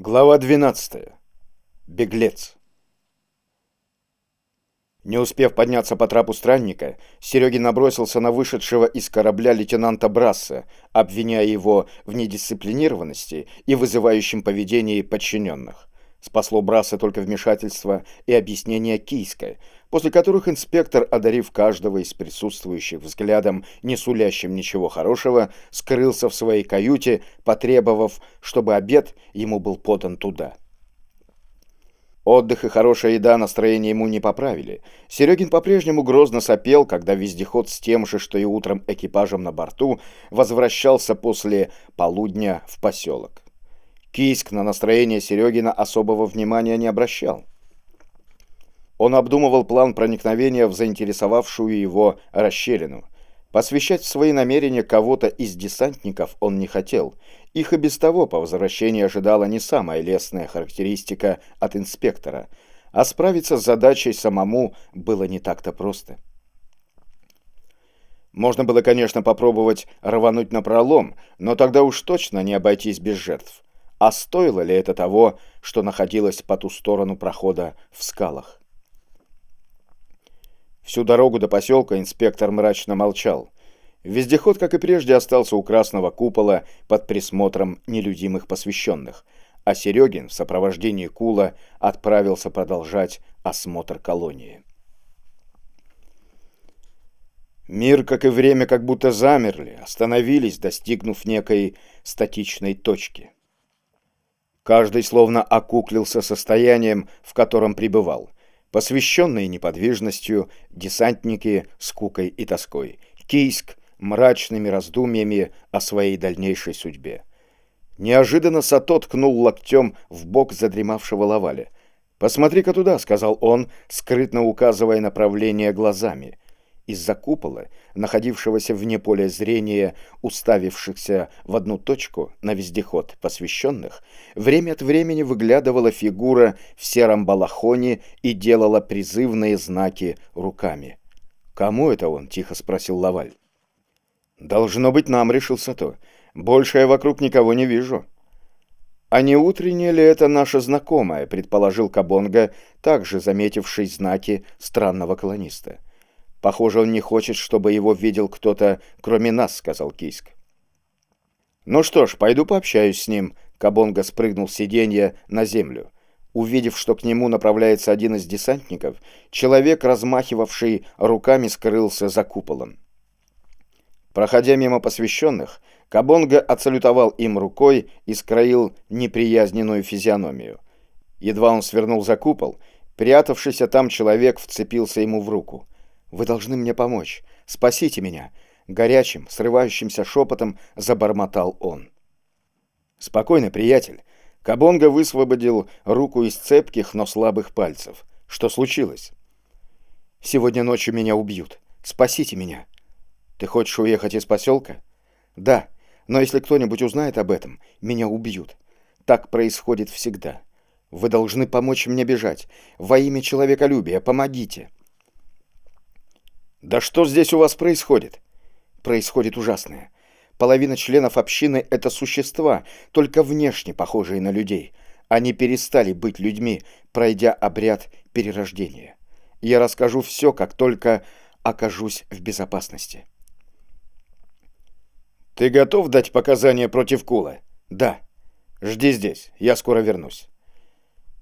Глава 12. Беглец. Не успев подняться по трапу странника, Серегин набросился на вышедшего из корабля лейтенанта Брасса, обвиняя его в недисциплинированности и вызывающем поведении подчиненных. Спасло Брасса только вмешательство и объяснение Кийской, после которых инспектор, одарив каждого из присутствующих взглядом, не сулящим ничего хорошего, скрылся в своей каюте, потребовав, чтобы обед ему был подан туда. Отдых и хорошая еда настроение ему не поправили. Серегин по-прежнему грозно сопел, когда вездеход с тем же, что и утром экипажем на борту, возвращался после полудня в поселок. Кийск на настроение Серегина особого внимания не обращал. Он обдумывал план проникновения в заинтересовавшую его расщелину. Посвящать свои намерения кого-то из десантников он не хотел. Их и без того по возвращении ожидала не самая лестная характеристика от инспектора, а справиться с задачей самому было не так-то просто. Можно было, конечно, попробовать рвануть на пролом, но тогда уж точно не обойтись без жертв. А стоило ли это того, что находилось по ту сторону прохода в скалах? Всю дорогу до поселка инспектор мрачно молчал. Вездеход, как и прежде, остался у красного купола под присмотром нелюдимых посвященных, а Серегин в сопровождении Кула отправился продолжать осмотр колонии. Мир, как и время, как будто замерли, остановились, достигнув некой статичной точки. Каждый словно окуклился состоянием, в котором пребывал – посвященные неподвижностью, десантники скукой и тоской, Кийск мрачными раздумьями о своей дальнейшей судьбе. Неожиданно Сато ткнул локтем в бок задремавшего Лаваля. «Посмотри-ка туда», — сказал он, скрытно указывая направление глазами из-за купола, находившегося вне поля зрения, уставившихся в одну точку на вездеход посвященных, время от времени выглядывала фигура в сером балахоне и делала призывные знаки руками. «Кому это он?» — тихо спросил Лаваль. «Должно быть нам», — решил Сато. «Больше я вокруг никого не вижу». «А не утренняя ли это наша знакомая?» — предположил Кабонга, также заметивший знаки странного колониста. Похоже, он не хочет, чтобы его видел кто-то, кроме нас, сказал Кийск. Ну что ж, пойду пообщаюсь с ним. Кабонга спрыгнул с сиденья на землю. Увидев, что к нему направляется один из десантников, человек, размахивавший руками, скрылся за куполом. Проходя мимо посвященных, Кабонга отсалютовал им рукой и скроил неприязненную физиономию. Едва он свернул за купол, прятавшийся там человек вцепился ему в руку. Вы должны мне помочь. Спасите меня!» Горячим, срывающимся шепотом забормотал он. «Спокойно, приятель». Кабонга высвободил руку из цепких, но слабых пальцев. «Что случилось?» «Сегодня ночью меня убьют. Спасите меня». «Ты хочешь уехать из поселка?» «Да, но если кто-нибудь узнает об этом, меня убьют. Так происходит всегда. Вы должны помочь мне бежать. Во имя человеколюбия помогите». «Да что здесь у вас происходит?» «Происходит ужасное. Половина членов общины — это существа, только внешне похожие на людей. Они перестали быть людьми, пройдя обряд перерождения. Я расскажу все, как только окажусь в безопасности». «Ты готов дать показания против Кула?» «Да. Жди здесь, я скоро вернусь».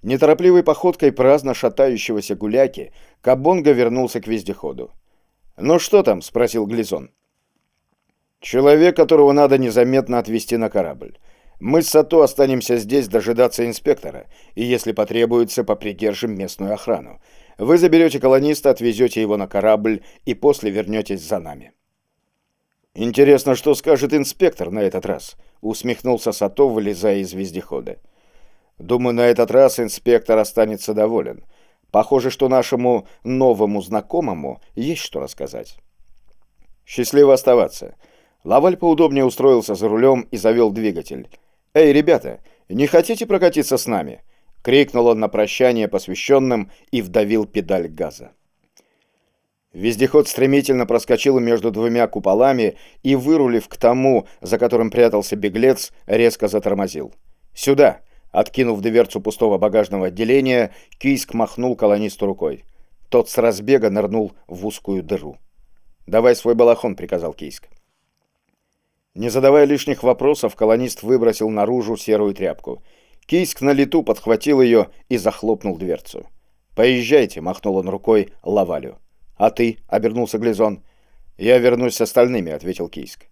Неторопливой походкой праздно шатающегося гуляки Кабонга вернулся к вездеходу. «Ну что там?» — спросил Глизон. «Человек, которого надо незаметно отвезти на корабль. Мы с Сато останемся здесь дожидаться инспектора, и, если потребуется, попридержим местную охрану. Вы заберете колониста, отвезете его на корабль и после вернетесь за нами». «Интересно, что скажет инспектор на этот раз?» — усмехнулся Сато, вылезая из вездехода. «Думаю, на этот раз инспектор останется доволен. Похоже, что нашему новому знакомому есть что рассказать. Счастливо оставаться. Лаваль поудобнее устроился за рулем и завел двигатель. «Эй, ребята, не хотите прокатиться с нами?» — крикнул он на прощание посвященным и вдавил педаль газа. Вездеход стремительно проскочил между двумя куполами и, вырулив к тому, за которым прятался беглец, резко затормозил. «Сюда!» Откинув дверцу пустого багажного отделения, Кийск махнул колонисту рукой. Тот с разбега нырнул в узкую дыру. «Давай свой балахон», — приказал Кийск. Не задавая лишних вопросов, колонист выбросил наружу серую тряпку. Кийск на лету подхватил ее и захлопнул дверцу. «Поезжайте», — махнул он рукой Лавалю. «А ты?» — обернулся Глизон. «Я вернусь с остальными», — ответил Кийск.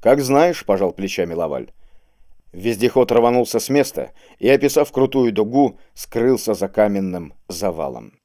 «Как знаешь», — пожал плечами Лаваль. Вездеход рванулся с места и, описав крутую дугу, скрылся за каменным завалом.